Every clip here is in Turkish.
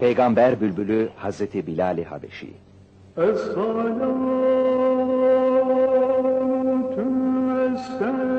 Peygamber bülbülü Hazreti Bilal-i Habeşi. Esselatü Esselatü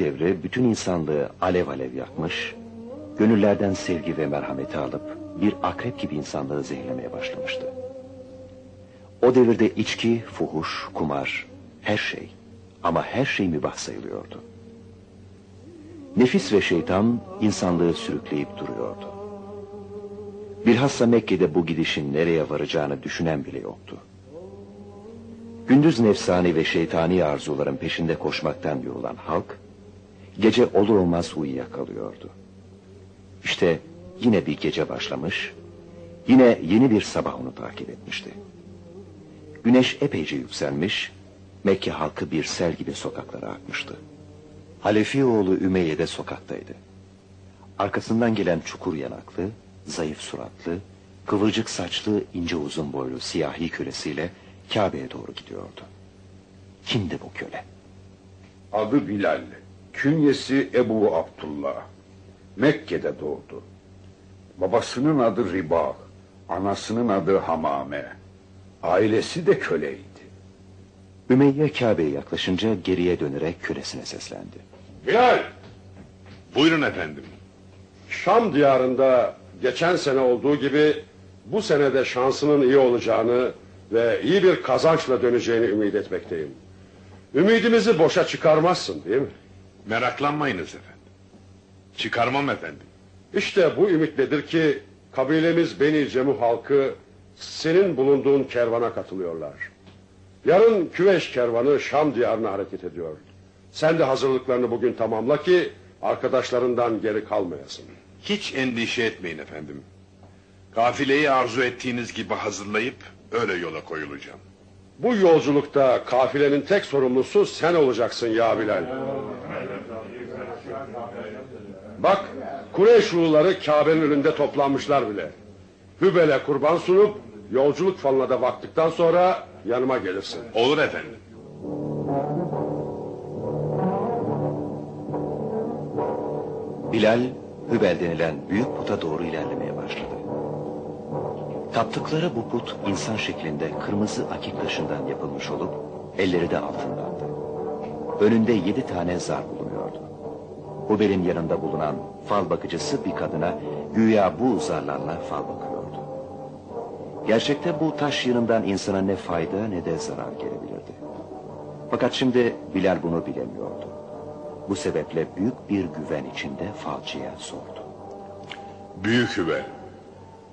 Devri bütün insanlığı alev alev yakmış, gönüllerden sevgi ve merhameti alıp bir akrep gibi insanlığı zehirlemeye başlamıştı. O devirde içki, fuhuş, kumar, her şey ama her şey mübah sayılıyordu. Nefis ve şeytan insanlığı sürükleyip duruyordu. Bilhassa Mekke'de bu gidişin nereye varacağını düşünen bile yoktu. Gündüz nefsani ve şeytani arzuların peşinde koşmaktan yorulan halk, gece olur olmaz uyuyakalıyordu. İşte yine bir gece başlamış, yine yeni bir sabah onu takip etmişti. Güneş epeyce yükselmiş, Mekke halkı bir sel gibi sokaklara akmıştı. Halefi oğlu Ümeyye de sokaktaydı. Arkasından gelen çukur yanaklı, zayıf suratlı, kıvırcık saçlı, ince uzun boylu siyahi kölesiyle Kabe'ye doğru gidiyordu. Kimdi bu köle? Adı Bilal, künyesi Ebu Abdullah. Mekke'de doğdu. Babasının adı Riba, anasının adı Hamame. Ailesi de köleydi. Ümeyye Kabe'ye yaklaşınca geriye dönerek kölesine seslendi. Bilal, Buyurun efendim. Şam diyarında geçen sene olduğu gibi bu senede şansının iyi olacağını ve iyi bir kazançla döneceğini ümit etmekteyim. Ümidimizi boşa çıkarmazsın değil mi? Meraklanmayınız efendim. Çıkarmam efendim. İşte bu ümitledir ki kabilemiz Beni Cemuh halkı senin bulunduğun kervana katılıyorlar. Yarın Küveş kervanı Şam diyarına hareket ediyor. Sen de hazırlıklarını bugün tamamla ki arkadaşlarından geri kalmayasın. Hiç endişe etmeyin efendim. Kafileyi arzu ettiğiniz gibi hazırlayıp öyle yola koyulacağım. Bu yolculukta kafilenin tek sorumlusu sen olacaksın ya Bilal. Bak Kureyş uluları Kabe'nin önünde toplanmışlar bile. Hübel'e kurban sunup yolculuk falına da baktıktan sonra yanıma gelirsin. Olur efendim. Bilal, Hübel denilen büyük puta doğru ilerlemeye başladı. Taptıkları bu put insan şeklinde kırmızı akik taşından yapılmış olup elleri de altındandı. Önünde yedi tane zar bulunuyordu. Hübel'in yanında bulunan fal bakıcısı bir kadına güya bu zarlarla fal bakıyordu. Gerçekte bu taş yığınından insana ne fayda ne de zarar gelebilirdi. Fakat şimdi Bilal bunu bilemiyordu. Bu sebeple büyük bir güven içinde falcıya sordu. Büyük Hübel.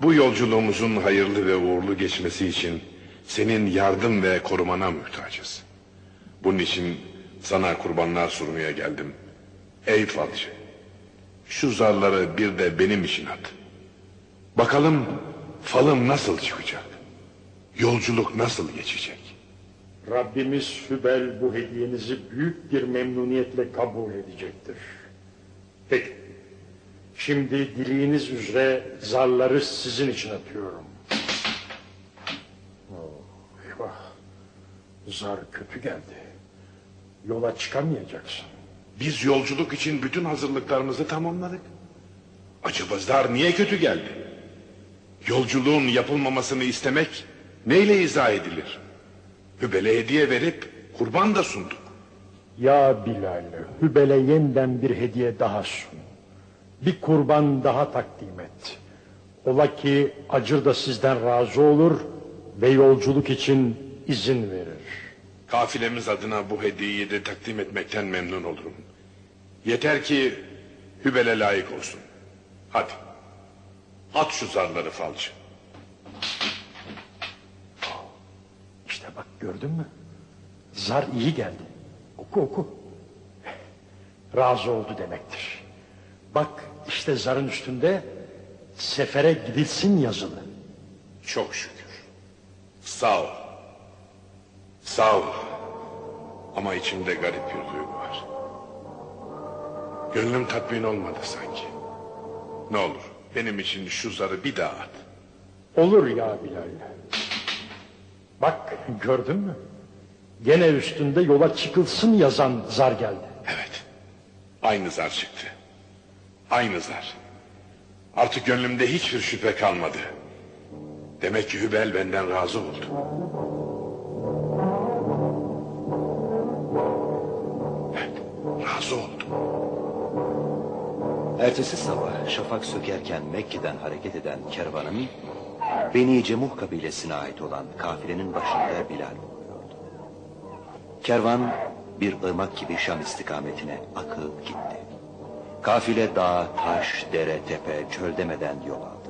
Bu yolculuğumuzun hayırlı ve uğurlu geçmesi için senin yardım ve korumana muhtacız. Bunun için sana kurbanlar sunmaya geldim. Ey falcı. Şu zarları bir de benim için at. Bakalım falım nasıl çıkacak? Yolculuk nasıl geçecek? Rabbimiz Hübel bu hediyenizi büyük bir memnuniyetle kabul edecektir. Peki. Şimdi dileğiniz üzere zarları sizin için atıyorum. Oh, eyvah. Zar kötü geldi. Yola çıkamayacaksın. Biz yolculuk için bütün hazırlıklarımızı tamamladık. Acaba zar niye kötü geldi? Yolculuğun yapılmamasını istemek neyle izah edilir? Hübel'e hediye verip kurban da sunduk. Ya Bilal, Hübel'e yeniden bir hediye daha sun. Bir kurban daha takdim et. Ola ki acır da sizden razı olur ve yolculuk için izin verir. Kafilemiz adına bu hediyeyi de takdim etmekten memnun olurum. Yeter ki Hübel'e layık olsun. Hadi. At şu zarları falcı. İşte bak gördün mü? Zar iyi geldi. Oku oku. Razı oldu demektir. Bak işte zarın üstünde sefere gidilsin yazılı. Çok şükür. Sağ ol. Sağ ol. Ama içimde garip bir duygu var. Gönlüm tatmin olmadı sanki. Ne olur benim için şu zarı bir daha at. Olur ya Bilal. Bak gördün mü? Gene üstünde yola çıkılsın yazan zar geldi. Evet. Aynı zar çıktı. Aynı zar. Artık gönlümde hiçbir şüphe kalmadı. Demek ki Hübel benden razı oldu. Evet, razı oldu. Ertesi sabah şafak sökerken Mekke'den hareket eden kervanın Beni Cemuh kabilesine ait olan kafilenin başında Bilal bulunuyordu. Kervan bir ırmak gibi Şam istikametine akıp gitti. Kafile dağ, taş, dere, tepe, çöl demeden yol aldı.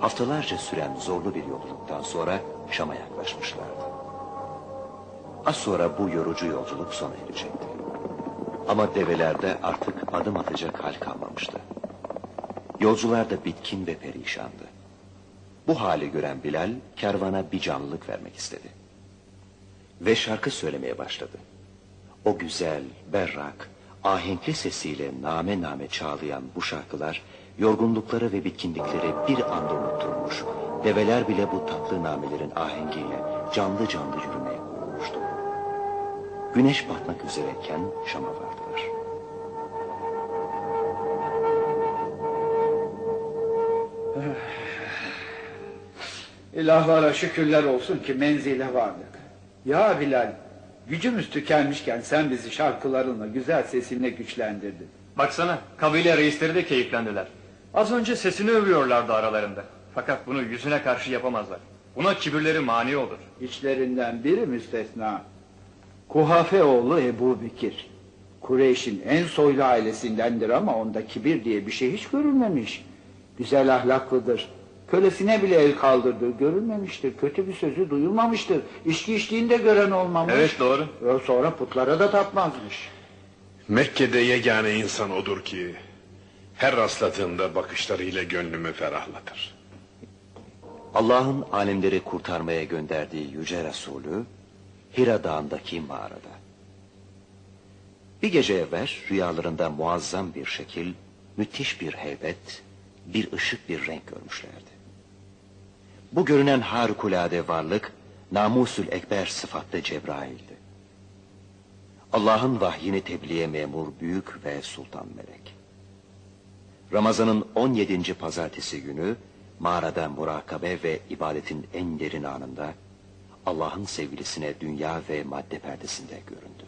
Haftalarca süren zorlu bir yolculuktan sonra Şam'a yaklaşmışlardı. Az sonra bu yorucu yolculuk sona erecekti. Ama develerde artık adım atacak hal kalmamıştı. Yolcular da bitkin ve perişandı. Bu hali gören Bilal kervana bir canlılık vermek istedi. Ve şarkı söylemeye başladı. O güzel, berrak, ahenkli sesiyle name name çağlayan bu şarkılar yorgunlukları ve bitkinlikleri bir anda unutturmuş. Develer bile bu tatlı namelerin ahengiyle canlı canlı yürümeye koyulmuştu. Güneş batmak üzereyken Şam'a vardılar. İlahlara şükürler olsun ki menzile vardık. Ya Bilal, gücümüz tükenmişken sen bizi şarkılarınla, güzel sesinle güçlendirdin. Baksana kabile reisleri de keyiflendiler. Az önce sesini övüyorlardı aralarında. Fakat bunu yüzüne karşı yapamazlar. Buna kibirleri mani olur. İçlerinden biri müstesna. Kuhafe oğlu Ebu Bekir. Kureyş'in en soylu ailesindendir ama onda kibir diye bir şey hiç görülmemiş. Güzel ahlaklıdır. Kölesine bile el kaldırdığı görülmemiştir. Kötü bir sözü duyulmamıştır. İçki içtiğinde gören olmamış. Evet doğru. Ve Sonra putlara da tapmazmış. Mekke'de yegane insan odur ki her rastladığımda bakışlarıyla gönlümü ferahlatır. Allah'ın alemleri kurtarmaya gönderdiği Yüce Resulü Hira Dağı'ndaki mağarada. Bir gece evvel rüyalarında muazzam bir şekil, müthiş bir heybet, bir ışık bir renk görmüşlerdi. Bu görünen harikulade varlık Namusül Ekber sıfatlı Cebrail'di. Allah'ın vahyini tebliğe memur büyük ve sultan melek. Ramazan'ın 17. pazartesi günü mağarada murakabe ve ibadetin en derin anında Allah'ın sevgilisine dünya ve madde perdesinde göründü.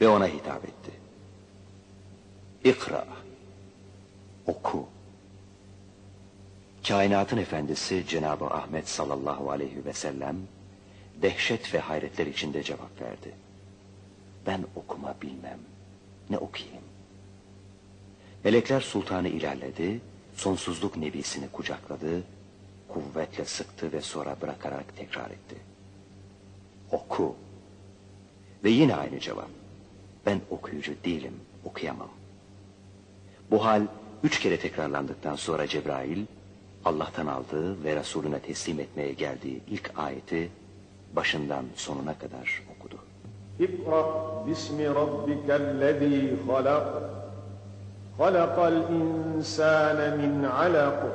Ve ona hitap etti. İkra, oku. Kainatın efendisi Cenab-ı Ahmet sallallahu aleyhi ve sellem dehşet ve hayretler içinde cevap verdi. Ben okuma bilmem, ne okuyayım? Melekler sultanı ilerledi, sonsuzluk nebisini kucakladı, kuvvetle sıktı ve sonra bırakarak tekrar etti. Oku. Ve yine aynı cevap. Ben okuyucu değilim, okuyamam. Bu hal üç kere tekrarlandıktan sonra Cebrail, Allah'tan aldığı ve Resulüne teslim etmeye geldiği ilk ayeti başından sonuna kadar okudu. İkra bismi rabbikellezî halak. Halakal insâne min alak.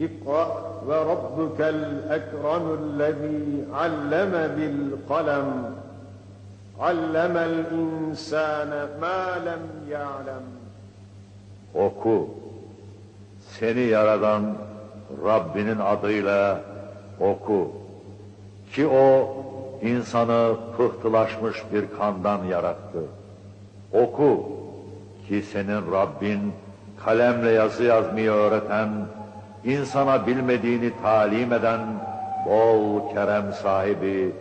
İkra ve rabbukel ekramüllezî alleme bil kalem. Allemel insâne mâ lem ya'lem. Oku seni yaradan Rabbinin adıyla oku. Ki o insanı pıhtılaşmış bir kandan yarattı. Oku. Ki senin Rabbin kalemle yazı yazmayı öğreten, insana bilmediğini talim eden bol kerem sahibi,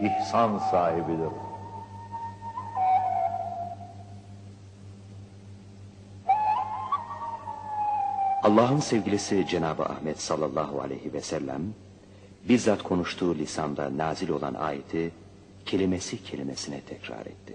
ihsan sahibidir. Allah'ın sevgilisi Cenab-ı Ahmet sallallahu aleyhi ve sellem bizzat konuştuğu lisanda nazil olan ayeti kelimesi kelimesine tekrar etti.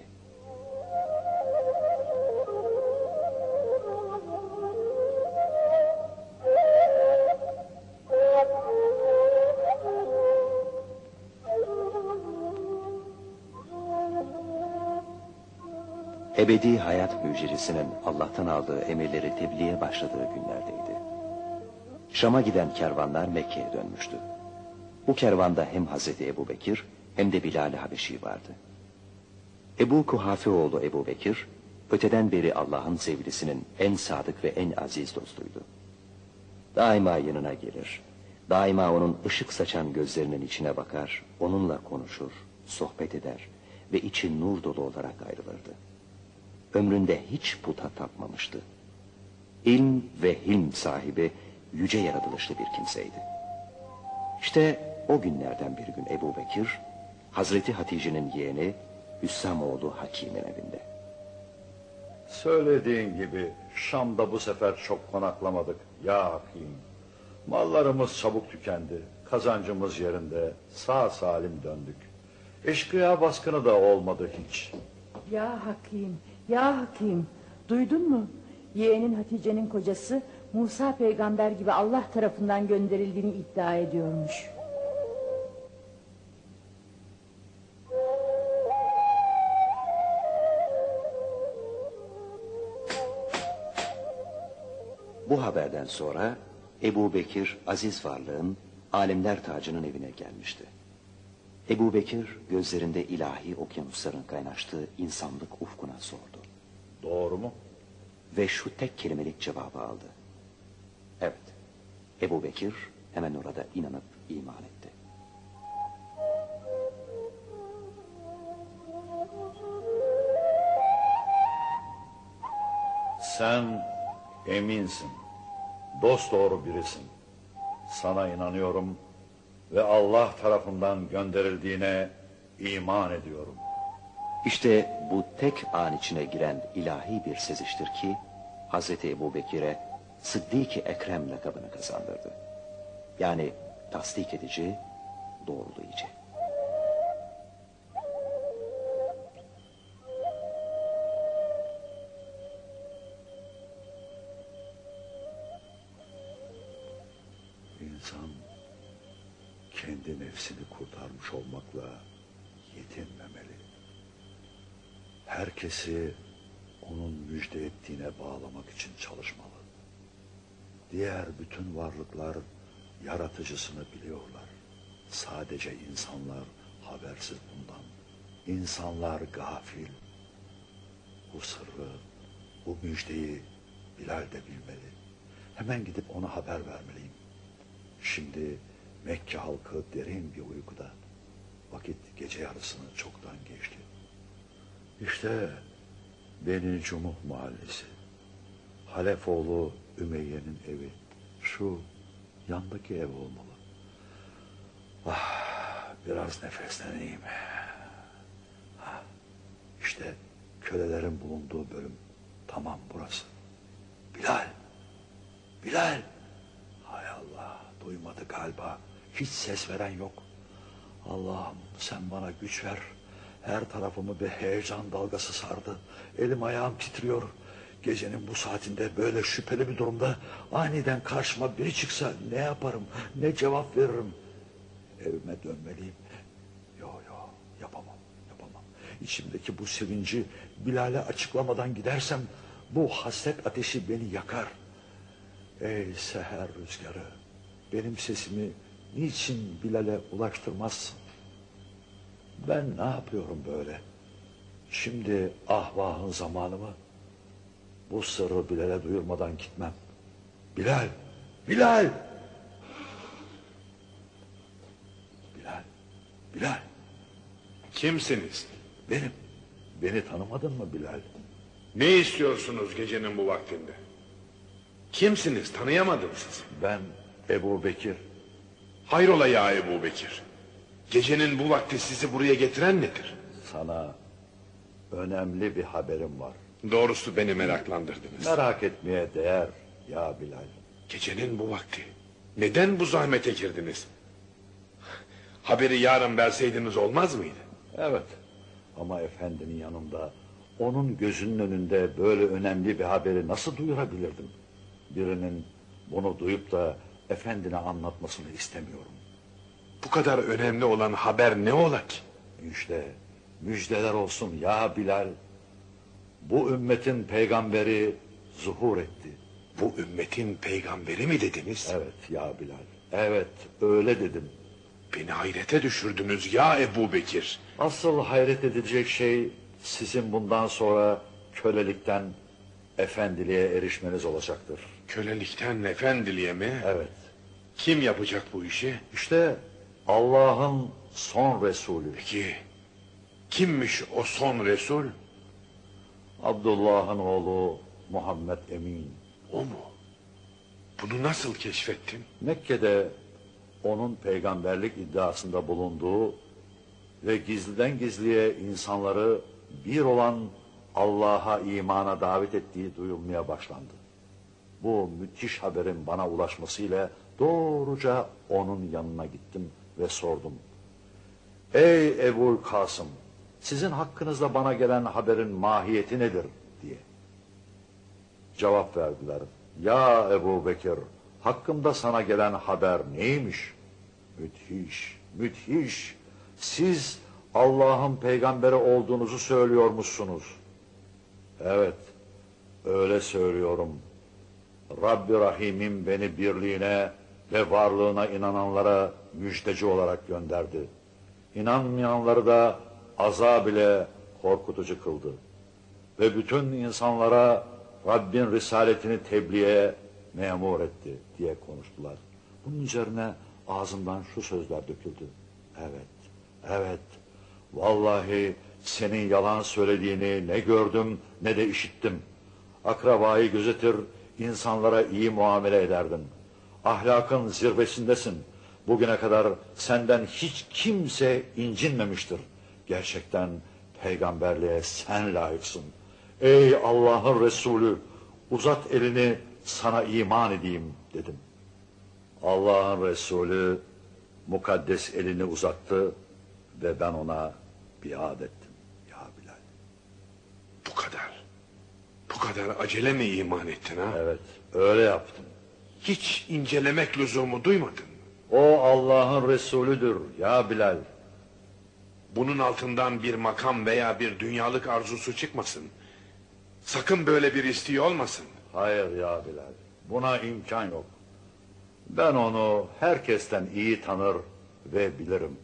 Ebedi hayat müjdecisinin Allah'tan aldığı emirleri tebliğe başladığı günlerdeydi. Şam'a giden kervanlar Mekke'ye dönmüştü. Bu kervanda hem Hazreti Ebu Bekir hem de Bilal-i Habeşi vardı. Ebu Kuhafe oğlu Ebu Bekir, öteden beri Allah'ın sevgilisinin en sadık ve en aziz dostuydu. Daima yanına gelir, daima onun ışık saçan gözlerinin içine bakar, onunla konuşur, sohbet eder ve içi nur dolu olarak ayrılırdı. Ömründe hiç puta tapmamıştı. İlm ve hilm sahibi yüce yaratılışlı bir kimseydi. İşte o günlerden bir gün Ebu Bekir, Hazreti Hatice'nin yeğeni Hüssamoğlu Hakim'in evinde. Söylediğin gibi Şam'da bu sefer çok konaklamadık ya Hakim. Mallarımız çabuk tükendi. Kazancımız yerinde. Sağ salim döndük. Eşkıya baskını da olmadı hiç. Ya Hakim, ya Hakim. Duydun mu? Yeğenin Hatice'nin kocası Musa peygamber gibi Allah tarafından gönderildiğini iddia ediyormuş. Bu haberden sonra Ebu Bekir aziz varlığın alemler tacının evine gelmişti. Ebu Bekir gözlerinde ilahi okyanusların kaynaştığı insanlık ufkuna sordu. Doğru mu? Ve şu tek kelimelik cevabı aldı. Evet, Ebu Bekir hemen orada inanıp iman etti. Sen eminsin. Dost doğru birisin. Sana inanıyorum ve Allah tarafından gönderildiğine iman ediyorum. İşte bu tek an içine giren ilahi bir seziştir ki Hazreti Ebu Bekir'e Sıddık-ı Ekrem lakabını kazandırdı. Yani tasdik edici, doğrulayıcı. Olmakla yetinmemeli. Herkesi onun müjde ettiğine bağlamak için çalışmalı. Diğer bütün varlıklar yaratıcısını biliyorlar. Sadece insanlar habersiz bundan. İnsanlar gafil. Bu sırrı, bu müjdeyi Bilal de bilmeli. Hemen gidip ona haber vermeliyim. Şimdi Mekke halkı derin bir uykuda. Vakit gece yarısını çoktan geçti. İşte Beni Cumuh mahallesi. Halefoğlu Ümeyye'nin evi. Şu yandaki ev olmalı. Ah, biraz nefesleneyim. Ah, işte kölelerin bulunduğu bölüm. Tamam burası. Bilal. Bilal. Hay Allah duymadı galiba. Hiç ses veren yok. Allah'ım sen bana güç ver. Her tarafımı bir heyecan dalgası sardı. Elim ayağım titriyor. Gecenin bu saatinde böyle şüpheli bir durumda aniden karşıma biri çıksa ne yaparım, ne cevap veririm? Evime dönmeliyim. Yo yo yapamam, yapamam. İçimdeki bu sevinci Bilal'e açıklamadan gidersem bu hasret ateşi beni yakar. Ey seher rüzgarı, benim sesimi niçin Bilal'e ulaştırmazsın? Ben ne yapıyorum böyle? Şimdi ahvahın zamanı mı? Bu sırrı Bilal'e duyurmadan gitmem. Bilal! Bilal! Bilal! Bilal! Kimsiniz? Benim. Beni tanımadın mı Bilal? Ne istiyorsunuz gecenin bu vaktinde? Kimsiniz? Tanıyamadım sizi. Ben Ebu Bekir. Hayrola ya Ebu Bekir? Gecenin bu vakti sizi buraya getiren nedir? Sana önemli bir haberim var. Doğrusu beni meraklandırdınız. Merak etmeye değer ya Bilal. Gecenin bu vakti. Neden bu zahmete girdiniz? Haberi yarın verseydiniz olmaz mıydı? Evet ama efendinin yanında onun gözünün önünde böyle önemli bir haberi nasıl duyurabilirdim? Birinin bunu duyup da efendine anlatmasını istemiyorum. Bu kadar önemli olan haber ne ola ki? Müjde, müjdeler olsun ya Bilal. Bu ümmetin peygamberi zuhur etti. Bu ümmetin peygamberi mi dediniz? Evet ya Bilal. Evet öyle dedim. Beni hayrete düşürdünüz ya Ebu Bekir. Asıl hayret edilecek şey sizin bundan sonra kölelikten efendiliğe erişmeniz olacaktır. Kölelikten efendiliğe mi? Evet. Kim yapacak bu işi? İşte Allah'ın son Resulü. Peki kimmiş o son Resul? Abdullah'ın oğlu Muhammed Emin. O mu? Bunu nasıl keşfettin? Mekke'de onun peygamberlik iddiasında bulunduğu ve gizliden gizliye insanları bir olan Allah'a imana davet ettiği duyulmaya başlandı. Bu müthiş haberin bana ulaşmasıyla doğruca onun yanına gittim ve sordum. Ey Ebul Kasım, sizin hakkınızda bana gelen haberin mahiyeti nedir diye. Cevap verdiler. Ya Ebu Bekir, hakkımda sana gelen haber neymiş? Müthiş, müthiş. Siz Allah'ın peygamberi olduğunuzu söylüyormuşsunuz. Evet, öyle söylüyorum. Rabbi Rahim'im beni birliğine ve varlığına inananlara müjdeci olarak gönderdi. İnanmayanları da azab ile korkutucu kıldı. Ve bütün insanlara Rabbin risaletini tebliğe memur etti diye konuştular. Bunun üzerine ağzımdan şu sözler döküldü. Evet, evet, vallahi senin yalan söylediğini ne gördüm ne de işittim. Akrabayı gözetir, insanlara iyi muamele ederdin. Ahlakın zirvesindesin. Bugüne kadar senden hiç kimse incinmemiştir. Gerçekten peygamberliğe sen layıksın. Ey Allah'ın Resulü uzat elini sana iman edeyim dedim. Allah'ın Resulü mukaddes elini uzattı ve ben ona biat ettim. Ya Bilal. Bu kadar. Bu kadar acele mi iman ettin ha? Evet öyle yaptım. Hiç incelemek lüzumu duymadın mı? O Allah'ın Resulüdür ya Bilal. Bunun altından bir makam veya bir dünyalık arzusu çıkmasın. Sakın böyle bir isteği olmasın. Hayır ya Bilal. Buna imkan yok. Ben onu herkesten iyi tanır ve bilirim.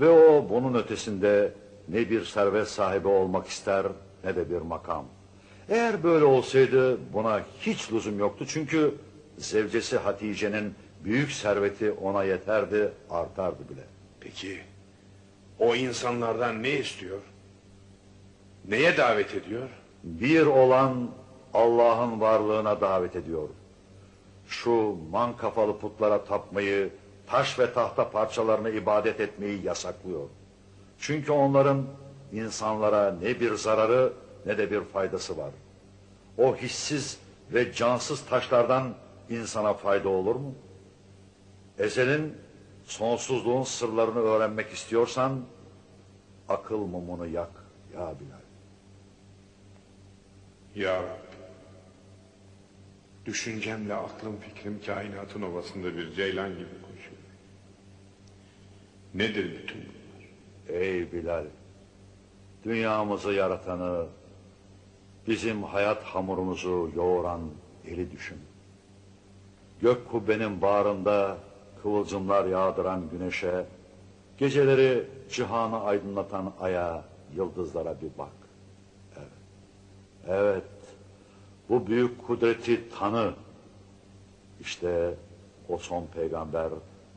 Ve o bunun ötesinde ne bir servet sahibi olmak ister ne de bir makam. Eğer böyle olsaydı buna hiç lüzum yoktu. Çünkü zevcesi Hatice'nin büyük serveti ona yeterdi, artardı bile. Peki o insanlardan ne istiyor? Neye davet ediyor? Bir olan Allah'ın varlığına davet ediyor. Şu man kafalı putlara tapmayı, taş ve tahta parçalarını ibadet etmeyi yasaklıyor. Çünkü onların insanlara ne bir zararı ne de bir faydası var. O hissiz ve cansız taşlardan insana fayda olur mu? Ezelin sonsuzluğun sırlarını öğrenmek istiyorsan akıl mumunu yak ya Bilal. Ya. Düşüncemle aklım fikrim kainatın ovasında bir ceylan gibi koşuyor. Nedir bütün bunlar? Ey Bilal, dünyamızı yaratanı, bizim hayat hamurumuzu yoğuran eli düşün. Gök kubbenin bağrında kıvılcımlar yağdıran güneşe, geceleri cihanı aydınlatan aya, yıldızlara bir bak. Evet, evet, bu büyük kudreti tanı. İşte o son peygamber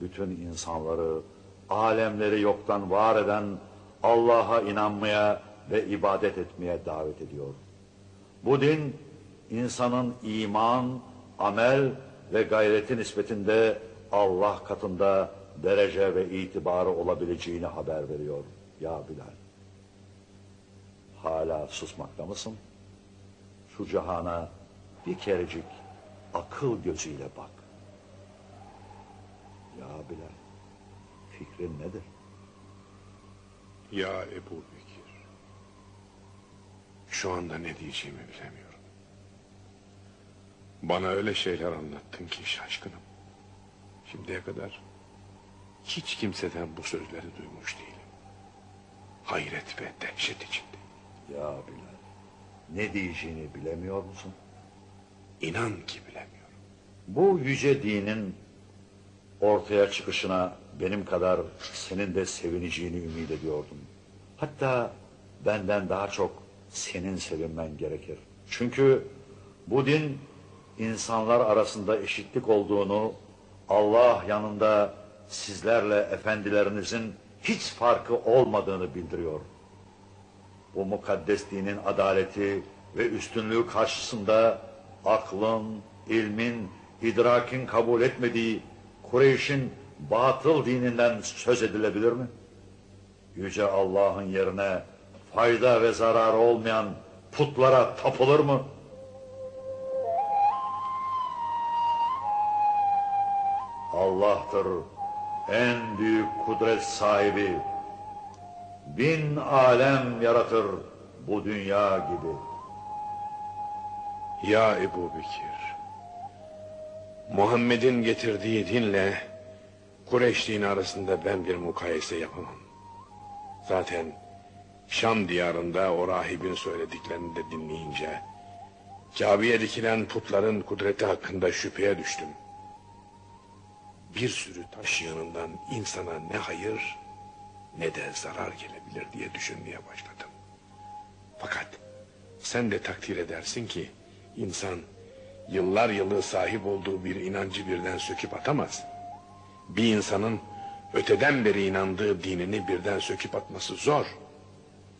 bütün insanları, alemleri yoktan var eden Allah'a inanmaya ve ibadet etmeye davet ediyor. Bu din insanın iman, amel ve gayreti nispetinde Allah katında derece ve itibarı olabileceğini haber veriyor ya Bilal. Hala susmakta mısın? Şu cihana bir kerecik akıl gözüyle bak. Ya Bilal, fikrin nedir? Ya Ebu Bekir. Şu anda ne diyeceğimi bilemiyorum. Bana öyle şeyler anlattın ki şaşkınım. Şimdiye kadar hiç kimseden bu sözleri duymuş değilim. Hayret ve dehşet içinde. Ya Bilal, ne diyeceğini bilemiyor musun? İnan ki bilemiyorum. Bu yüce dinin ortaya çıkışına benim kadar senin de sevineceğini ümit ediyordum. Hatta benden daha çok senin sevinmen gerekir. Çünkü bu din insanlar arasında eşitlik olduğunu, Allah yanında sizlerle efendilerinizin hiç farkı olmadığını bildiriyor. Bu mukaddes dinin adaleti ve üstünlüğü karşısında aklın, ilmin, idrakin kabul etmediği Kureyş'in batıl dininden söz edilebilir mi? Yüce Allah'ın yerine fayda ve zararı olmayan putlara tapılır mı? Allah'tır en büyük kudret sahibi. Bin alem yaratır bu dünya gibi. Ya Ebu Bekir, Muhammed'in getirdiği dinle Kureyş dini arasında ben bir mukayese yapamam. Zaten Şam diyarında o rahibin söylediklerini de dinleyince Kabe'ye dikilen putların kudreti hakkında şüpheye düştüm. Bir sürü taş yanından insana ne hayır ne de zarar gelebilir diye düşünmeye başladım. Fakat sen de takdir edersin ki insan yıllar yılı sahip olduğu bir inancı birden söküp atamaz. Bir insanın öteden beri inandığı dinini birden söküp atması zor.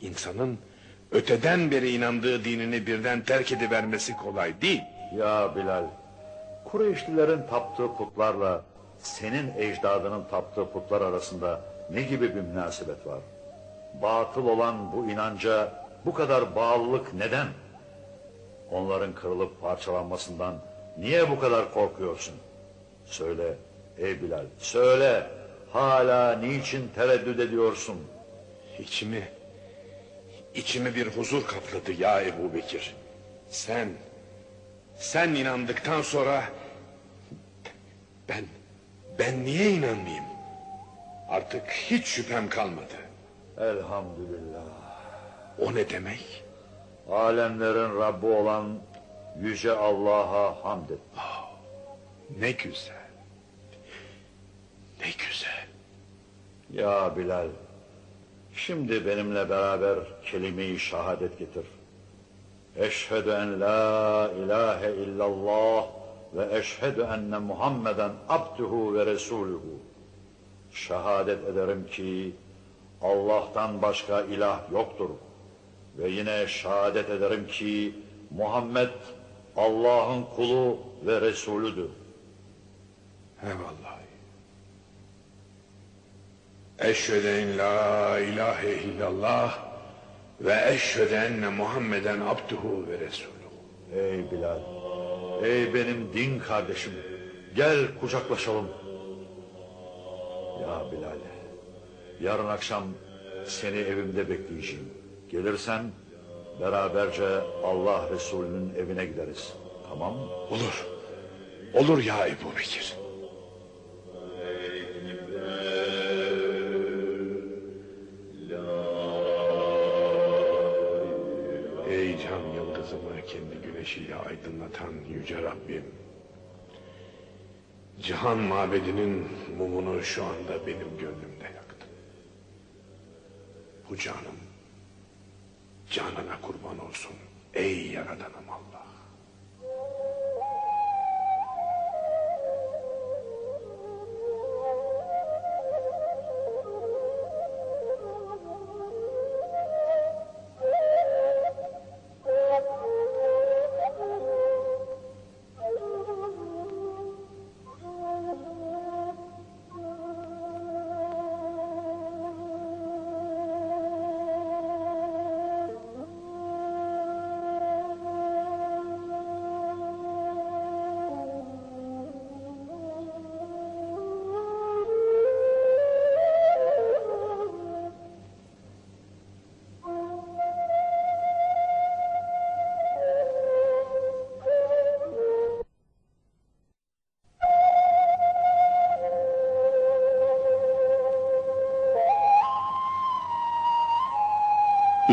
İnsanın öteden beri inandığı dinini birden terk edivermesi kolay değil. Ya Bilal, Kureyşlilerin taptığı putlarla senin ecdadının taptığı putlar arasında ne gibi bir münasebet var? Batıl olan bu inanca bu kadar bağlılık neden? Onların kırılıp parçalanmasından niye bu kadar korkuyorsun? Söyle ey Bilal, söyle. Hala niçin tereddüt ediyorsun? İçimi, içimi bir huzur kapladı ya Ebu Bekir. Sen, sen inandıktan sonra ben, ben niye inanmayayım? Artık hiç şüphem kalmadı. Elhamdülillah. O ne demek? Alemlerin Rabbi olan Yüce Allah'a hamd et. Ne güzel. Ne güzel. Ya Bilal, şimdi benimle beraber kelime-i şehadet getir. Eşhedü en la ilahe illallah ve eşhedü enne Muhammeden abduhu ve resuluhu. Şehadet ederim ki Allah'tan başka ilah yoktur. Ve yine şehadet ederim ki Muhammed Allah'ın kulu ve Resulüdür. Eyvallah. Eşhedü en la ilahe illallah ve eşhedü enne Muhammeden abduhu ve resuluhu. Ey Bilal, ey benim din kardeşim, gel kucaklaşalım. Ya Bilal, yarın akşam seni evimde bekleyeceğim. Gelirsen beraberce Allah Resulü'nün evine gideriz. Tamam mı? Olur. Olur ya Ebu Bekir. Yıldızımı kendi güneşiyle aydınlatan yüce Rabbim. Cihan mabedinin mumunu şu anda benim gönlümde yaktın. Bu canım canına kurban olsun ey yaradanım Allah.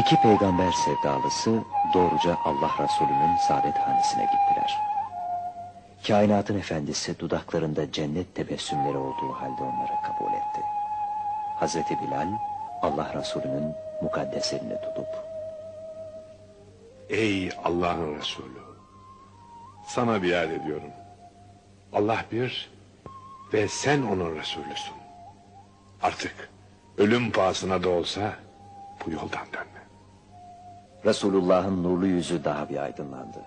İki peygamber sevdalısı doğruca Allah Resulü'nün saadethanesine gittiler. Kainatın efendisi dudaklarında cennet tebessümleri olduğu halde onları kabul etti. Hazreti Bilal Allah Resulü'nün mukaddes elini tutup Ey Allah'ın Resulü. Sana biat ediyorum. Allah bir ve sen onun Resulüsün. Artık ölüm pahasına da olsa bu yoldan dönme. Resulullah'ın nurlu yüzü daha bir aydınlandı.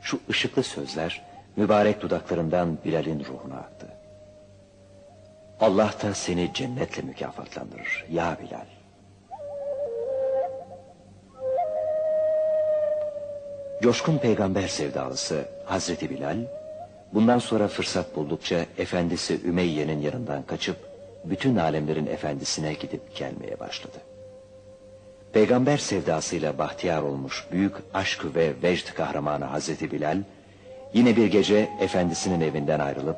Şu ışıklı sözler mübarek dudaklarından Bilal'in ruhuna aktı. Allah da seni cennetle mükafatlandırır ya Bilal. Coşkun peygamber sevdalısı Hazreti Bilal, bundan sonra fırsat buldukça efendisi Ümeyye'nin yanından kaçıp bütün alemlerin efendisine gidip gelmeye başladı. Peygamber sevdasıyla bahtiyar olmuş büyük aşk ve vecd kahramanı Hazreti Bilal, yine bir gece efendisinin evinden ayrılıp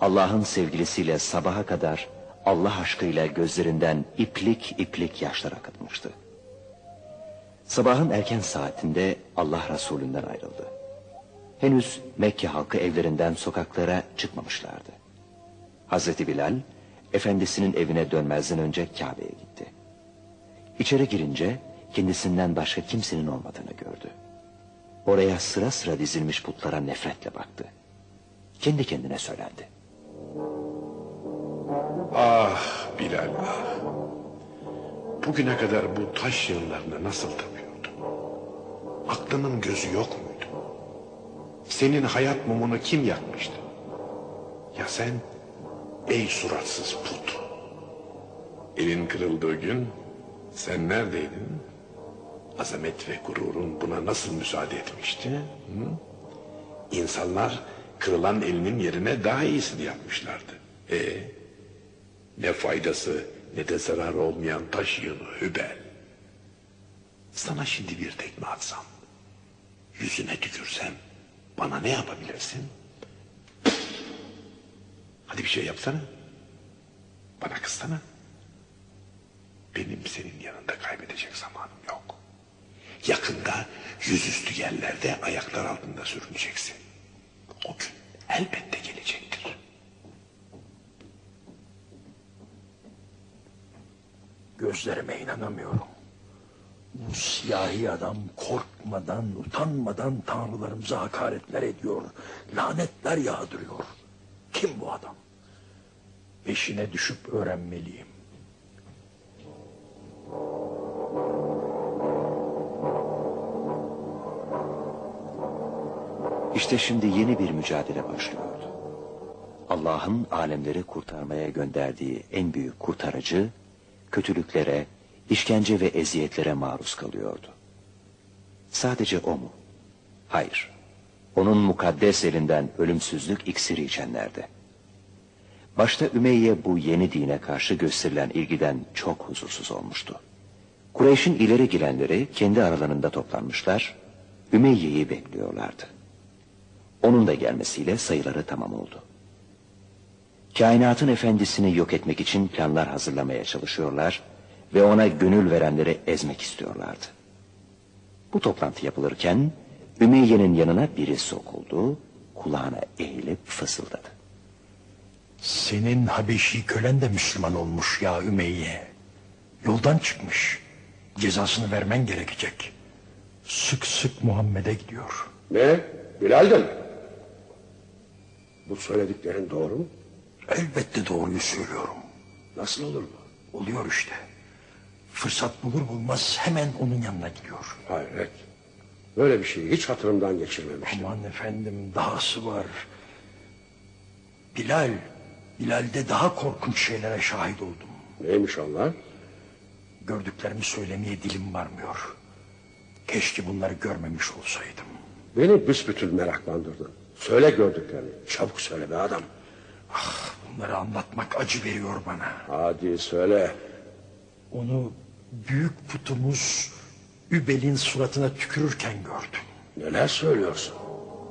Allah'ın sevgilisiyle sabaha kadar Allah aşkıyla gözlerinden iplik iplik yaşlar akıtmıştı. Sabahın erken saatinde Allah Resulünden ayrıldı. Henüz Mekke halkı evlerinden sokaklara çıkmamışlardı. Hazreti Bilal, efendisinin evine dönmezden önce Kabe'ye gitti. İçeri girince kendisinden başka kimsenin olmadığını gördü. Oraya sıra sıra dizilmiş putlara nefretle baktı. Kendi kendine söylendi. Ah Bilal ah. Bugüne kadar bu taş yığınlarına nasıl tapıyordun? Aklının gözü yok muydu? Senin hayat mumunu kim yakmıştı? Ya sen ey suratsız put. Elin kırıldığı gün sen neredeydin? Azamet ve gururun buna nasıl müsaade etmişti? Hı? İnsanlar kırılan elinin yerine daha iyisini yapmışlardı. E ne faydası ne de zararı olmayan taş yığını Hübel. Sana şimdi bir tekme atsam, yüzüne tükürsem bana ne yapabilirsin? Hadi bir şey yapsana. Bana kızsana. Benim senin yanında kaybedecek zamanım yok. Yakında yüzüstü yerlerde ayaklar altında sürüneceksin. O gün elbette gelecektir. Gözlerime inanamıyorum. Bu siyahi adam korkmadan, utanmadan tanrılarımıza hakaretler ediyor. Lanetler yağdırıyor. Kim bu adam? Peşine düşüp öğrenmeliyim. İşte şimdi yeni bir mücadele başlıyordu. Allah'ın alemleri kurtarmaya gönderdiği en büyük kurtarıcı, kötülüklere, işkence ve eziyetlere maruz kalıyordu. Sadece o mu? Hayır. Onun mukaddes elinden ölümsüzlük iksiri içenlerde. Başta Ümeyye bu yeni dine karşı gösterilen ilgiden çok huzursuz olmuştu. Kureyş'in ileri girenleri kendi aralarında toplanmışlar, Ümeyye'yi bekliyorlardı. Onun da gelmesiyle sayıları tamam oldu. Kainatın efendisini yok etmek için planlar hazırlamaya çalışıyorlar ve ona gönül verenleri ezmek istiyorlardı. Bu toplantı yapılırken Ümeyye'nin yanına biri sokuldu, kulağına eğilip fısıldadı. Senin Habeşi kölen de Müslüman olmuş ya Ümeyye. Yoldan çıkmış. Cezasını vermen gerekecek. Sık sık Muhammed'e gidiyor. Ne? Bilal de mi? Bu söylediklerin doğru mu? Elbette doğruyu söylüyorum. Nasıl olur bu? Oluyor işte. Fırsat bulur bulmaz hemen onun yanına gidiyor. Hayret. Böyle bir şeyi hiç hatırımdan geçirmemiştim. Aman efendim dahası var. Bilal, Bilal'de daha korkunç şeylere şahit oldum. Neymiş onlar? Gördüklerimi söylemeye dilim varmıyor. Keşke bunları görmemiş olsaydım. Beni büsbütün meraklandırdın. Söyle gördüklerini. Çabuk söyle be adam. Ah, bunları anlatmak acı veriyor bana. Hadi söyle. Onu büyük putumuz Übel'in suratına tükürürken gördüm. Neler söylüyorsun?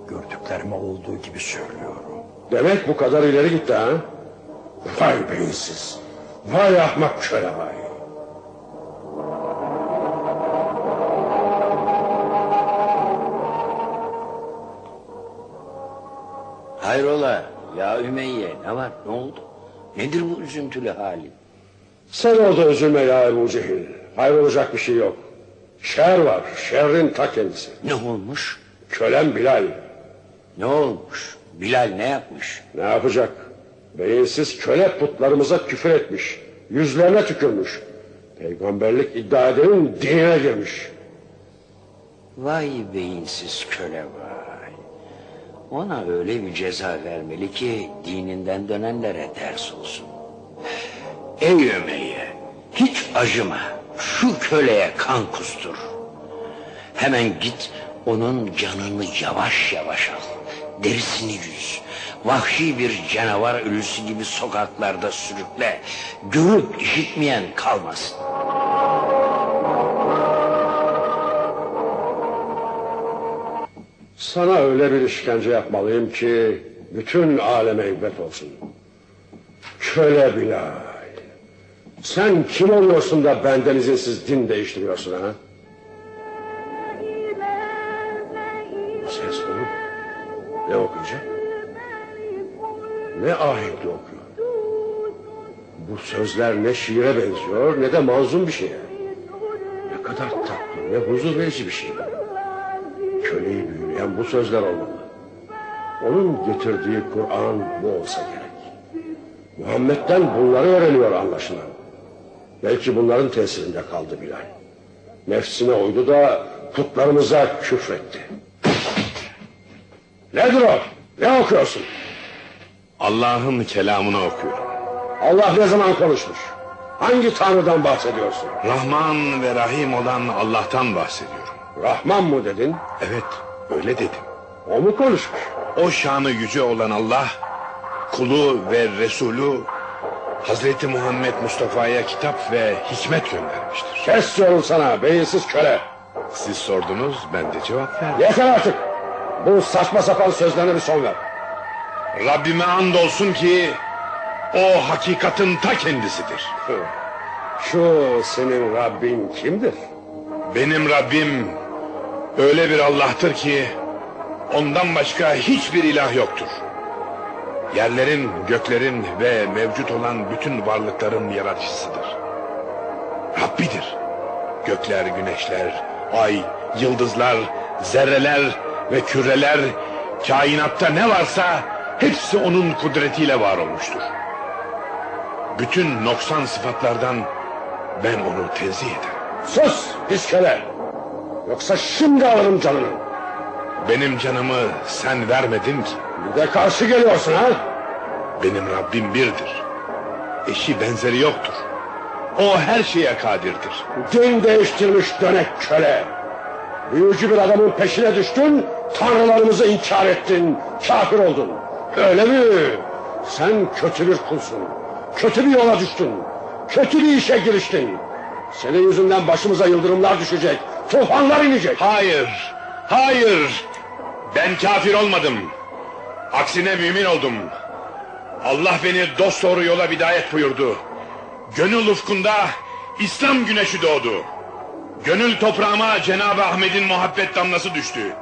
Gördüklerime olduğu gibi söylüyorum. Demek bu kadar ileri gitti ha? Vay beyinsiz. Vay ahmak köle vay. Hayrola ya Ümeyye ne var ne oldu? Nedir bu üzüntülü hali? Sen orada üzülme ya Ebu Cehil. Hayrolacak bir şey yok. Şer var, şerrin ta kendisi. Ne olmuş? Kölen Bilal. Ne olmuş? Bilal ne yapmış? Ne yapacak? Beyinsiz köle putlarımıza küfür etmiş. Yüzlerine tükürmüş. Peygamberlik iddia edenin dinine girmiş. Vay beyinsiz köle vay. Ona öyle bir ceza vermeli ki dininden dönenlere ders olsun. Ey Ömeyye hiç acıma şu köleye kan kustur. Hemen git onun canını yavaş yavaş al. Derisini yüz. Vahşi bir canavar ölüsü gibi sokaklarda sürükle. Görüp işitmeyen kalmasın. Sana öyle bir işkence yapmalıyım ki bütün aleme ibret olsun. Köle Bilal. Sen kim oluyorsun da benden izinsiz din değiştiriyorsun ha? Ses bu. Ne okuyacak? Ne ahenkli okuyor. Bu sözler ne şiire benziyor ne de manzum bir şeye. Ne kadar tatlı ne huzur verici bir şey bu. Büyüleyen bu sözler olmalı. Onun getirdiği Kur'an bu olsa gerek. Muhammed'den bunları öğreniyor anlaşılan. Belki bunların tesirinde kaldı Bilal. Nefsine uydu da putlarımıza küfretti. Nedir o? Ne okuyorsun? Allah'ın kelamını okuyorum. Allah ne zaman konuşmuş? Hangi tanrıdan bahsediyorsun? Rahman ve Rahim olan Allah'tan bahsediyorum. Rahman mı dedin? Evet, öyle dedim. O mu konuşmuş? O şanı yüce olan Allah, kulu ve Resulü Hazreti Muhammed Mustafa'ya kitap ve hikmet göndermiştir. Kes diyorum sana beyinsiz köle. Siz sordunuz, ben de cevap verdim. Yeter artık. Bu saçma sapan sözlerine bir son ver. Rabbime andolsun ki o hakikatin ta kendisidir. Şu senin Rabbin kimdir? Benim Rabbim öyle bir Allah'tır ki ondan başka hiçbir ilah yoktur. Yerlerin, göklerin ve mevcut olan bütün varlıkların yaratıcısıdır. Rabbidir. Gökler, güneşler, ay, yıldızlar, zerreler ve küreler, kainatta ne varsa hepsi onun kudretiyle var olmuştur. Bütün noksan sıfatlardan ben onu tenzih ederim. Sus pis köle. Yoksa şimdi alırım canını. Benim canımı sen vermedin ki. Bir de karşı geliyorsun ha? Benim Rabbim birdir. Eşi benzeri yoktur. O her şeye kadirdir. Din değiştirmiş dönek köle. Büyücü bir adamın peşine düştün, tanrılarımızı inkar ettin, kafir oldun. Öyle mi? Sen kötü bir kulsun. Kötü bir yola düştün. Kötü bir işe giriştin. Senin yüzünden başımıza yıldırımlar düşecek. Tufanlar inecek. Hayır, hayır. Ben kafir olmadım. Aksine mümin oldum. Allah beni dosdoğru yola hidayet buyurdu. Gönül ufkunda İslam güneşi doğdu. Gönül toprağıma Cenab-ı Ahmet'in muhabbet damlası düştü.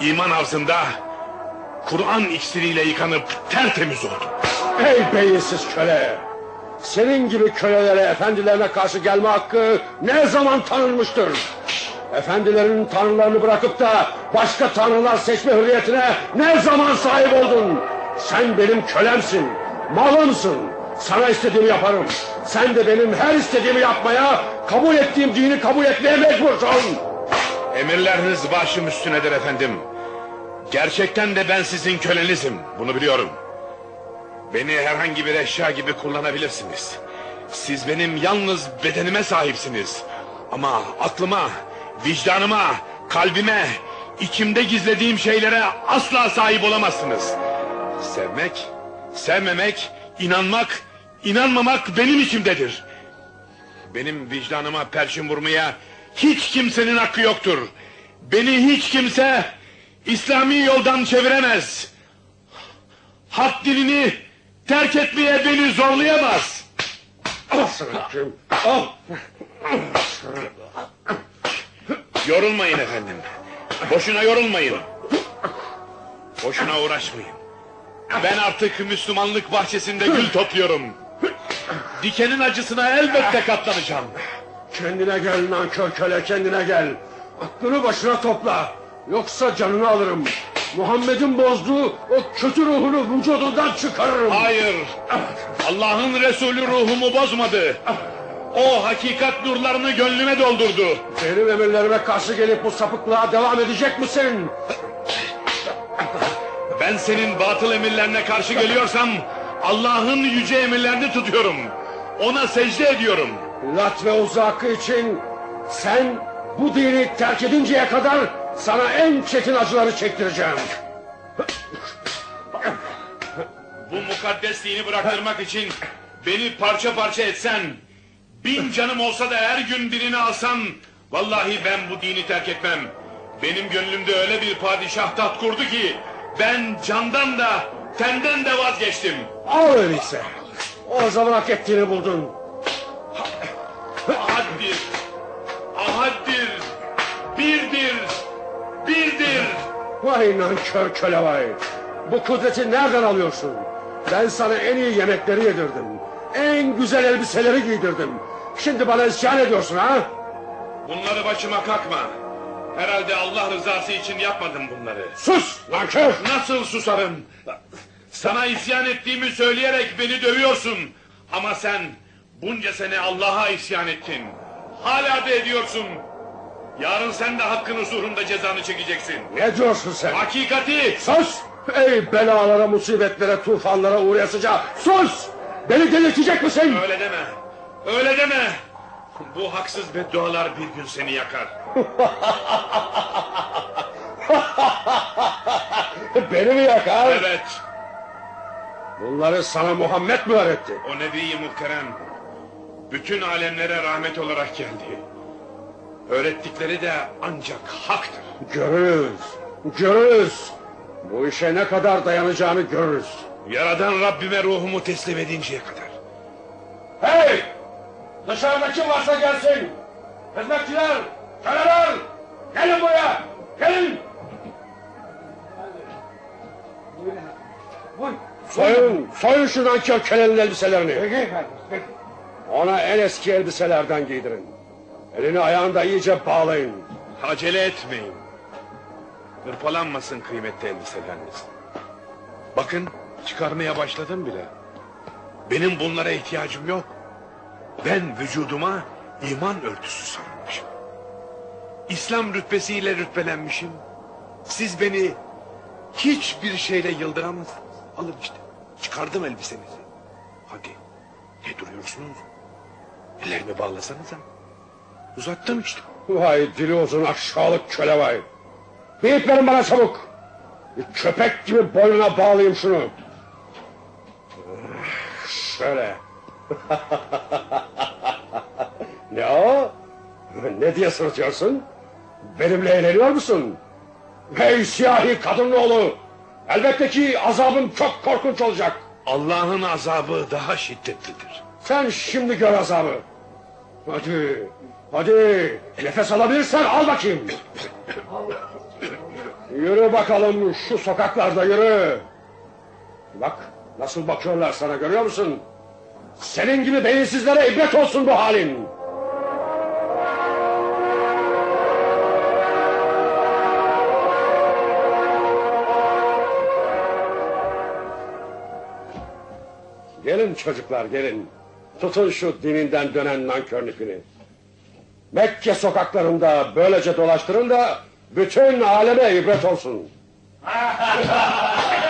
İman havzında Kur'an iksiriyle yıkanıp tertemiz oldum. Ey beyinsiz köle! Senin gibi kölelere efendilerine karşı gelme hakkı ne zaman tanınmıştır? Efendilerin tanrılarını bırakıp da başka tanrılar seçme hürriyetine ne zaman sahip oldun? Sen benim kölemsin, malımsın. Sana istediğimi yaparım. Sen de benim her istediğimi yapmaya, kabul ettiğim dini kabul etmeye mecbursun. Emirleriniz başım üstünedir efendim. Gerçekten de ben sizin kölenizim. Bunu biliyorum. Beni herhangi bir eşya gibi kullanabilirsiniz. Siz benim yalnız bedenime sahipsiniz. Ama aklıma, vicdanıma, kalbime, içimde gizlediğim şeylere asla sahip olamazsınız. Sevmek, sevmemek, inanmak, inanmamak benim içimdedir. Benim vicdanıma perşin vurmaya hiç kimsenin hakkı yoktur. Beni hiç kimse İslami yoldan çeviremez. Hak dinini terk etmeye beni zorlayamaz. Al. Yorulmayın efendim. Boşuna yorulmayın. Boşuna uğraşmayın. Ben artık Müslümanlık bahçesinde gül topluyorum. Dikenin acısına elbette katlanacağım. Kendine gel nankör köle kendine gel. Aklını başına topla. Yoksa canını alırım. Muhammed'in bozduğu o kötü ruhunu vücudundan çıkarırım. Hayır. Allah'ın Resulü ruhumu bozmadı. O hakikat nurlarını gönlüme doldurdu. Benim emirlerime karşı gelip bu sapıklığa devam edecek misin? Ben senin batıl emirlerine karşı geliyorsam Allah'ın yüce emirlerini tutuyorum. Ona secde ediyorum. Lat ve Uzza hakkı için sen bu dini terk edinceye kadar sana en çetin acıları çektireceğim. Bu mukaddes dini bıraktırmak için beni parça parça etsen, bin canım olsa da her gün birini alsan, vallahi ben bu dini terk etmem. Benim gönlümde öyle bir padişah taht kurdu ki, ben candan da, tenden de vazgeçtim. Al öyleyse. O zaman hak ettiğini buldun. Ahaddir, ahaddir, birdir, birdir. Vay nankör köle vay. Bu kudreti nereden alıyorsun? Ben sana en iyi yemekleri yedirdim. En güzel elbiseleri giydirdim. Şimdi bana isyan ediyorsun ha? Bunları başıma kakma. Herhalde Allah rızası için yapmadım bunları. Sus nankör! Nasıl susarım? Sana isyan ettiğimi söyleyerek beni dövüyorsun. Ama sen bunca sene Allah'a isyan ettin. Hala da ediyorsun. Yarın sen de hakkın huzurunda cezanı çekeceksin. Ne diyorsun sen? Hakikati Sus! Ey belalara, musibetlere, tufanlara uğrayasıca sus! Beni delirtecek misin? öyle deme. Öyle deme. Bu haksız beddualar bir gün seni yakar. Beni mi yakar? Evet. Bunları sana Muhammed mi öğretti? O nebi muhterem bütün alemlere rahmet olarak geldi. Öğrettikleri de ancak haktır. Görürüz, görürüz. Bu işe ne kadar dayanacağını görürüz. Yaradan Rabbime ruhumu teslim edinceye kadar. Hey! Dışarıda kim varsa gelsin. Hizmetçiler, köleler, gelin buraya, gelin. Soyun, soyun şu nankör kölenin elbiselerini. Ona en eski elbiselerden giydirin. Elini ayağını da iyice bağlayın. Acele etmeyin. Hırpalanmasın kıymetli elbiseleriniz. Bakın çıkarmaya başladım bile. Benim bunlara ihtiyacım yok. Ben vücuduma iman örtüsü sarılmışım. İslam rütbesiyle rütbelenmişim. Siz beni hiçbir şeyle yıldıramazsınız. Alın işte. Çıkardım elbisenizi. Hadi. Ne duruyorsunuz? Ellerimi bağlasanıza. Uzattım işte. Vay dili uzun aşağılık köle vay. Bir verin bana çabuk. Bir köpek gibi boynuna bağlayayım şunu. Şöyle. ne o? Ne diye sırıtıyorsun? Benimle eğleniyor musun? Hey siyahi kadın oğlu! Elbette ki azabın çok korkunç olacak. Allah'ın azabı daha şiddetlidir. Sen şimdi gör azabı. Hadi, hadi. Nefes alabilirsen al bakayım. Yürü bakalım şu sokaklarda yürü. Bak nasıl bakıyorlar sana görüyor musun? Senin gibi beyinsizlere ibret olsun bu halin. Gelin çocuklar gelin. Tutun şu dininden dönen nankör ipini. Mekke sokaklarında böylece dolaştırın da bütün aleme ibret olsun.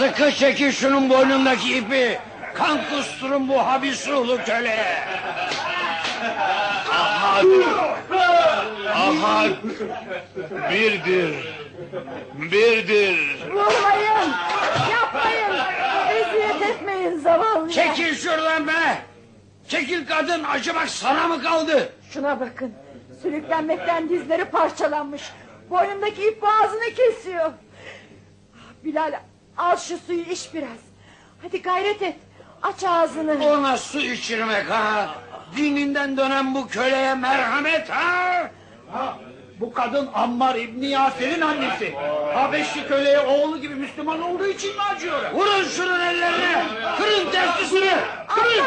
Sıkı çekin şunun boynundaki ipi. Kan kusturun bu habis ruhlu köleye. Ahad. Ahad. Birdir. Birdir. Vurmayın! Yapmayın! Eziyet etmeyin zavallıya! Çekil şuradan be. Çekil kadın acımak sana mı kaldı? Şuna bakın! Sürüklenmekten dizleri parçalanmış. Boynundaki ip boğazını kesiyor. Bilal al şu suyu iç biraz. Hadi gayret et. Aç ağzını. Ona su içirmek ha. Dininden dönen bu köleye merhamet ha. Bu kadın Ammar İbni Yasir'in annesi. Habeşli köleye oğlu gibi Müslüman olduğu için mi acıyorum? Vurun şunun ellerini. Kırın testisini. Kırın.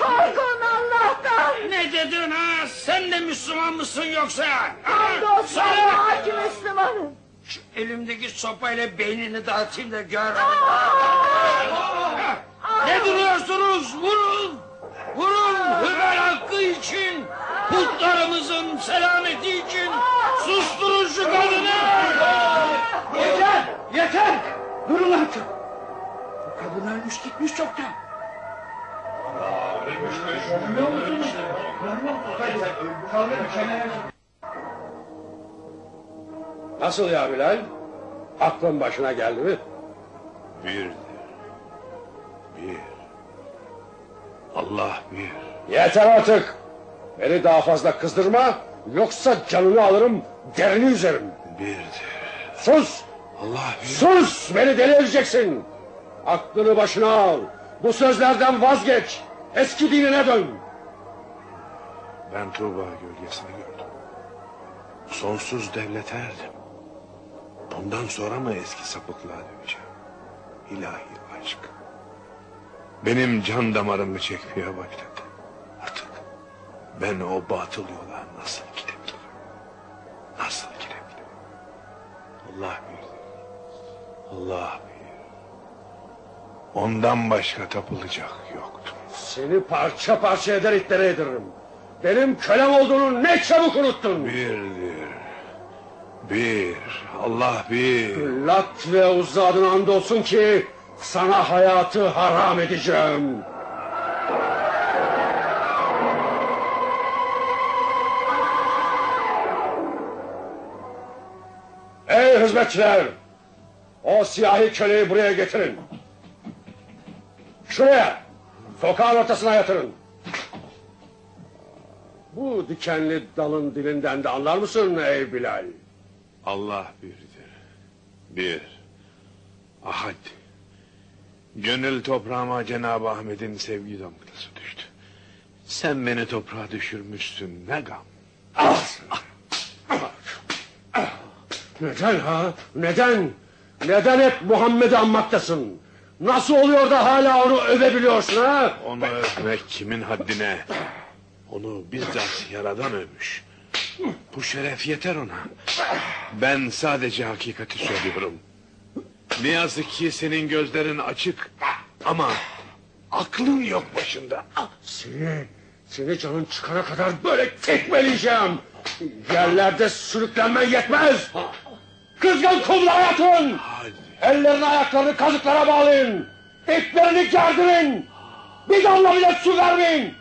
Korkun Allah'tan. Ne dedin ha? Sen de Müslüman mısın yoksa? Ha? Hamdolsun ki Müslümanım. Şu elimdeki sopayla beynini dağıtayım da gör. Ne duruyorsunuz? Vurun! Vurun! Hübel hakkı için! Putlarımızın selameti için! Susturun şu kadını! Yeter! Yeter! Durun artık! Bu kadın ölmüş gitmiş çoktan. Nasıl ya Bilal? Aklın başına geldi mi? Birdir. Bir. Allah bir. Yeter artık. Beni daha fazla kızdırma. Yoksa canını alırım, derini üzerim. Birdir. Sus! Allah bir. Sus! Beni deli edeceksin. Aklını başına al. Bu sözlerden vazgeç. Eski dinine dön. Ben Tuğba gölgesini gördüm. Sonsuz devlet erdim. Bundan sonra mı eski sapıklığa döneceğim? İlahi aşk. Benim can damarımı çekmeye başladı. Artık ben o batıl yola nasıl gidebilirim? Nasıl gidebilirim? Allah bilir. Allah bilir. Ondan başka tapılacak yoktur. Seni parça parça eder itlere ediririm. Benim kölem olduğunu ne çabuk unuttun. Birdir. Bir. Allah bir. Lat ve Uzza adına andolsun ki sana hayatı haram edeceğim. Ey hizmetçiler! O siyahi köleyi buraya getirin. Şuraya, sokağın ortasına yatırın. Bu dikenli dalın dilinden de anlar mısın ey Bilal? Allah birdir. Bir. Ahad. Gönül toprağıma Cenab-ı Ahmet'in sevgi damgası düştü. Sen beni toprağa düşürmüşsün ne gam. Neden ha? Neden? Neden hep Muhammed'i anmaktasın? Nasıl oluyor da hala onu övebiliyorsun ha? Onu övmek kimin haddine? Onu bizzat yaradan övmüş. Bu şeref yeter ona. Ben sadece hakikati söylüyorum. Ne yazık ki senin gözlerin açık ama aklın yok başında. Seni, seni canın çıkana kadar böyle tekmeleyeceğim. Yerlerde sürüklenmen yetmez. Kızgın kumlara. Hadi. Ellerini ayaklarını kazıklara bağlayın. İplerini gerdirin. Bir damla bile su vermeyin.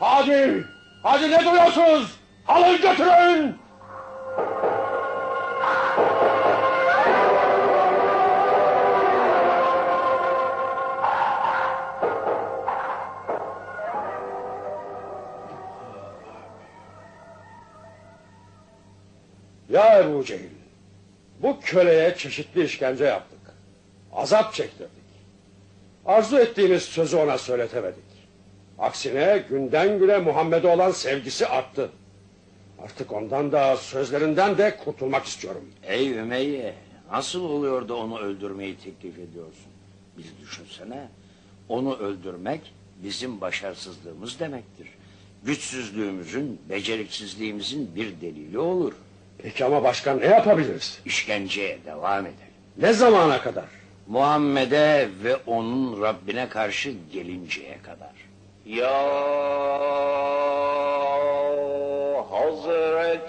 Hadi. Hadi ne duruyorsunuz? Alın götürün. Ya Ebu Cehil, bu köleye çeşitli işkence yaptık. Azap çektirdik. Arzu ettiğimiz sözü ona söyletemedik. Aksine günden güne Muhammed'e olan sevgisi arttı. Artık ondan da sözlerinden de kurtulmak istiyorum. Ey Ümeyye, nasıl oluyor da onu öldürmeyi teklif ediyorsun? Biz düşünsene, onu öldürmek bizim başarısızlığımız demektir. Güçsüzlüğümüzün, beceriksizliğimizin bir delili olur. Peki ama başka ne yapabiliriz? İşkenceye devam edelim. Ne zamana kadar? Muhammed'e ve onun Rabbine karşı gelinceye kadar. Ya Hazreti Mevla Ahad. Ahad. Allah bir.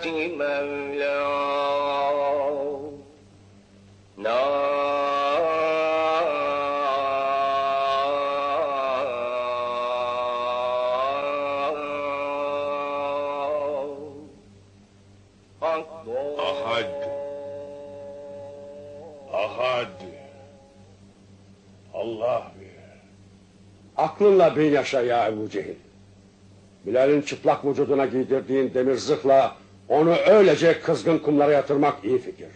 Aklınla bin yaşa ya Ebu Cehil. Bilal'in çıplak vücuduna giydirdiğin demir zırhla onu öylece kızgın kumlara yatırmak iyi fikir.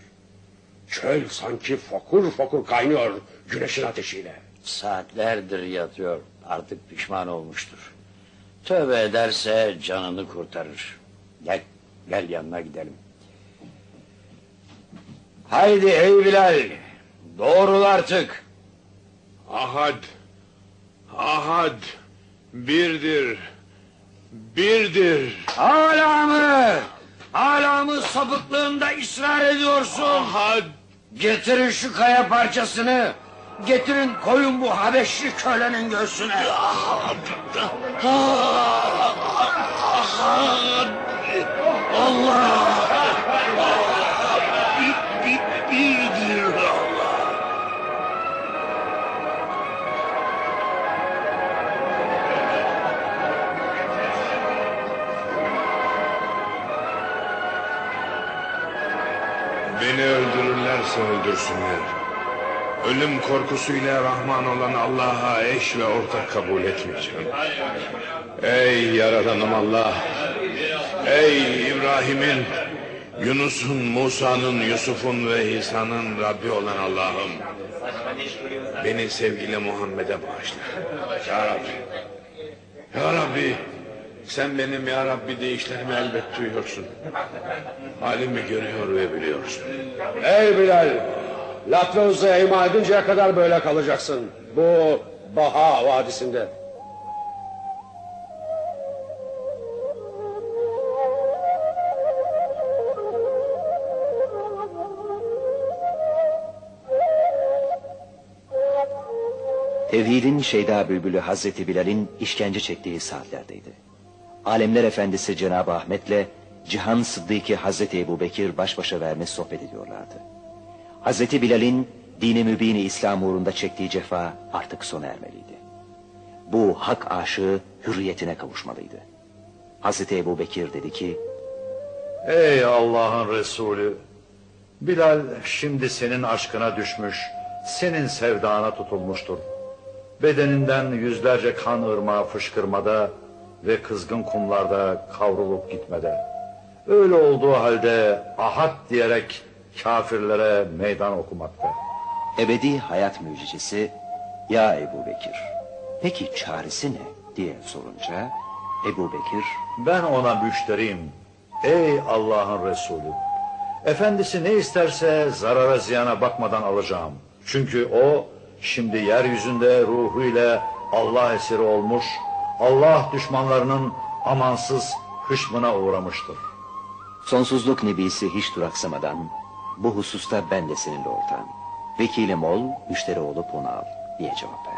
Çöl sanki fokur fokur kaynıyor güneşin ateşiyle. Saatlerdir yatıyor. Artık pişman olmuştur. Tövbe ederse canını kurtarır. Gel, gel yanına gidelim. Haydi ey Bilal. Doğrul artık. Ahad, ahad, birdir, birdir. Hala mı? Hala mı sapıklığında ısrar ediyorsun? Ahad, Getirin şu kaya parçasını. Getirin koyun bu Habeşli kölenin göğsüne. Beni öldürürlerse öldürsünler. Ölüm korkusuyla Rahman olan Allah'a eş ve ortak kabul etmeyeceğim. Ey Yaradanım Allah! Ey İbrahim'in, Yunus'un, Musa'nın, Yusuf'un ve İsa'nın Rabbi olan Allah'ım! Beni sevgili Muhammed'e bağışla. Ya Rabbi! Ya Rabbi! Sen benim Ya Rabbi deyişlerimi elbet duyuyorsun. Halimi görüyor ve biliyorsun. Ey Bilal! Lat ve Uzza'ya iman edinceye kadar böyle kalacaksın. Bu Baha Vadisi'nde. Tevhidin Şeyda Bülbülü Hazreti Bilal'in işkence çektiği saatlerdeydi. Alemler Efendisi Cenab-ı Ahmet'le Cihan Sıddık'ı Hazreti Ebu Bekir baş başa vermiş sohbet ediyorlardı. Hazreti Bilal'in dini mübini İslam uğrunda çektiği cefa artık sona ermeliydi. Bu hak aşığı hürriyetine kavuşmalıydı. Hazreti Ebu Bekir dedi ki, Ey Allah'ın Resulü! Bilal şimdi senin aşkına düşmüş, senin sevdana tutulmuştur. Bedeninden yüzlerce kan ırmağı fışkırmada ve kızgın kumlarda kavrulup gitmede. Öyle olduğu halde ahad diyerek kafirlere meydan okumakta. ebedi hayat mucizesi, ya Ebu Bekir, peki çaresi ne diye sorunca, Ebu Bekir, Ben ona müşteriyim. Ey Allah'ın Resulü. Efendisi ne isterse zarara ziyana bakmadan alacağım. Çünkü o şimdi yeryüzünde ruhuyla Allah esiri olmuş, Allah düşmanlarının amansız hışmına uğramıştır. Sonsuzluk nebisi hiç duraksamadan bu hususta ben de seninle ortağım. Vekilim ol, müşteri olup onu al diye cevap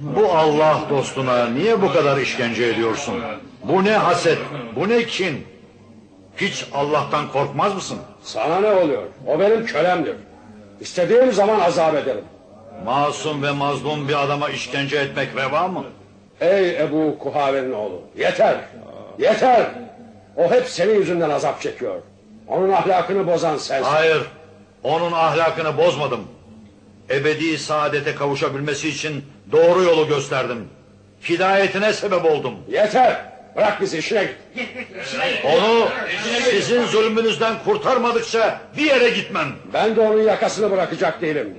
bu Allah dostuna niye bu kadar işkence ediyorsun? Bu ne haset, bu ne kin? Hiç Allah'tan korkmaz mısın? Sana ne oluyor? O benim kölemdir. İstediğim zaman azap ederim. Masum ve mazlum bir adama işkence etmek reva mı? Ey Ebu Kuhave'nin oğlu. Yeter. Yeter. O hep senin yüzünden azap çekiyor. Onun ahlakını bozan sensin. Hayır, onun ahlakını bozmadım. Ebedi saadete kavuşabilmesi için doğru yolu gösterdim. Hidayetine sebep oldum. Yeter. Bırak bizi işine git. Onu sizin zulmünüzden kurtarmadıkça bir yere gitmem. Ben de onun yakasını bırakacak değilim.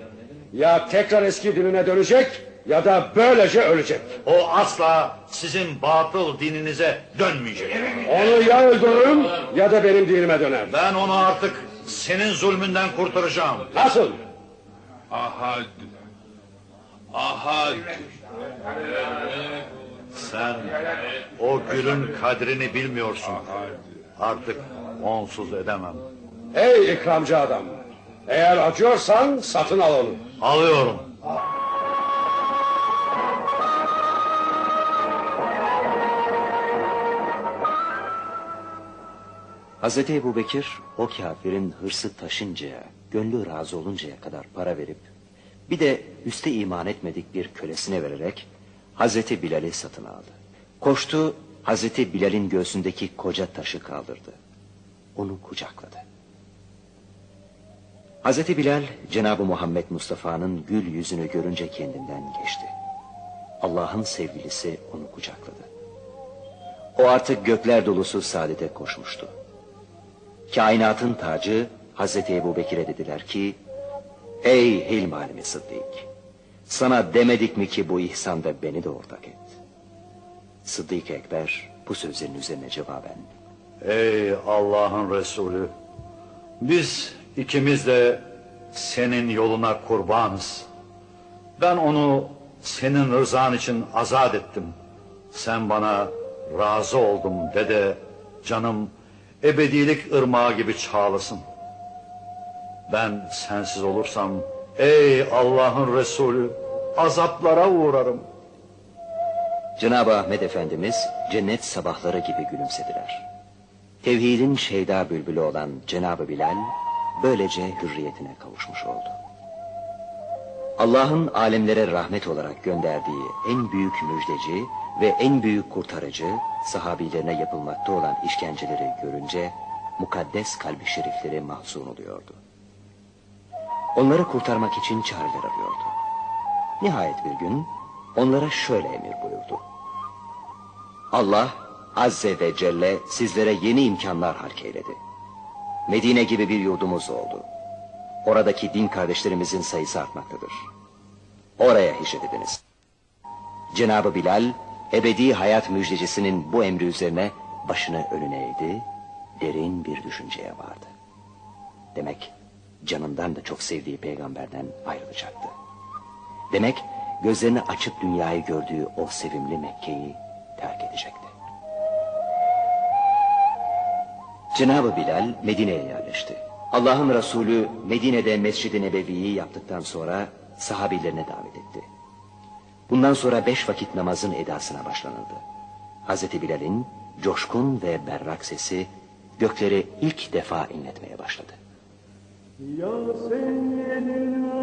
Ya tekrar eski dinine dönecek ya da böylece ölecek. O asla sizin batıl dininize dönmeyecek. Onu ya öldürürüm ya da benim dinime döner. Ben onu artık senin zulmünden kurtaracağım. Nasıl? Ahad. Ahad. Sen o gülün kadrini bilmiyorsun. Artık onsuz edemem. Ey ikramcı adam. Eğer acıyorsan satın al onu. Alıyorum. Hazreti Ebu Bekir o kafirin hırsı taşıncaya, gönlü razı oluncaya kadar para verip bir de üste iman etmedik bir kölesine vererek Hazreti Bilal'i satın aldı. Koştu Hazreti Bilal'in göğsündeki koca taşı kaldırdı. Onu kucakladı. Hazreti Bilal Cenab-ı Muhammed Mustafa'nın gül yüzünü görünce kendinden geçti. Allah'ın sevgilisi onu kucakladı. O artık gökler dolusu saadete koşmuştu. Kainatın tacı Hazreti Ebu Bekir'e dediler ki, Ey Hilm alemi Sıddık, sana demedik mi ki bu ihsanda beni de ortak et. Sıddık Ekber bu sözlerin üzerine cevaben, Ey Allah'ın Resulü. Biz ikimiz de senin yoluna kurbanız. Ben onu senin rızan için azat ettim. Sen bana razı oldum dede canım ebedilik ırmağı gibi çağlasın. Ben sensiz olursam ey Allah'ın Resulü azaplara uğrarım. Cenab-ı Ahmet Efendimiz cennet sabahları gibi gülümsediler. Tevhidin şeyda bülbülü olan Cenab-ı Bilal böylece hürriyetine kavuşmuş oldu. Allah'ın alemlere rahmet olarak gönderdiği en büyük müjdeci ve en büyük kurtarıcı sahabilerine yapılmakta olan işkenceleri görünce mukaddes kalbi şerifleri mahzun oluyordu. Onları kurtarmak için çareler arıyordu. Nihayet bir gün onlara şöyle emir buyurdu. Allah Azze ve Celle sizlere yeni imkanlar halkeyledi. Medine gibi bir yurdumuz oldu. Oradaki din kardeşlerimizin sayısı artmaktadır. Oraya hicret ediniz. Cenabı Bilal, ebedi hayat müjdecisinin bu emri üzerine başını önüne eğdi, derin bir düşünceye vardı. Demek canından da çok sevdiği peygamberden ayrılacaktı. Demek gözlerini açıp dünyayı gördüğü o sevimli Mekke'yi terk edecekti. Cenab-ı Bilal Medine'ye yerleşti. Allah'ın Resulü Medine'de Mescid-i Nebevi'yi yaptıktan sonra sahabilerine davet etti. Bundan sonra beş vakit namazın edasına başlanıldı. Hazreti Bilal'in coşkun ve berrak sesi gökleri ilk defa inletmeye başladı. Ya seyyidina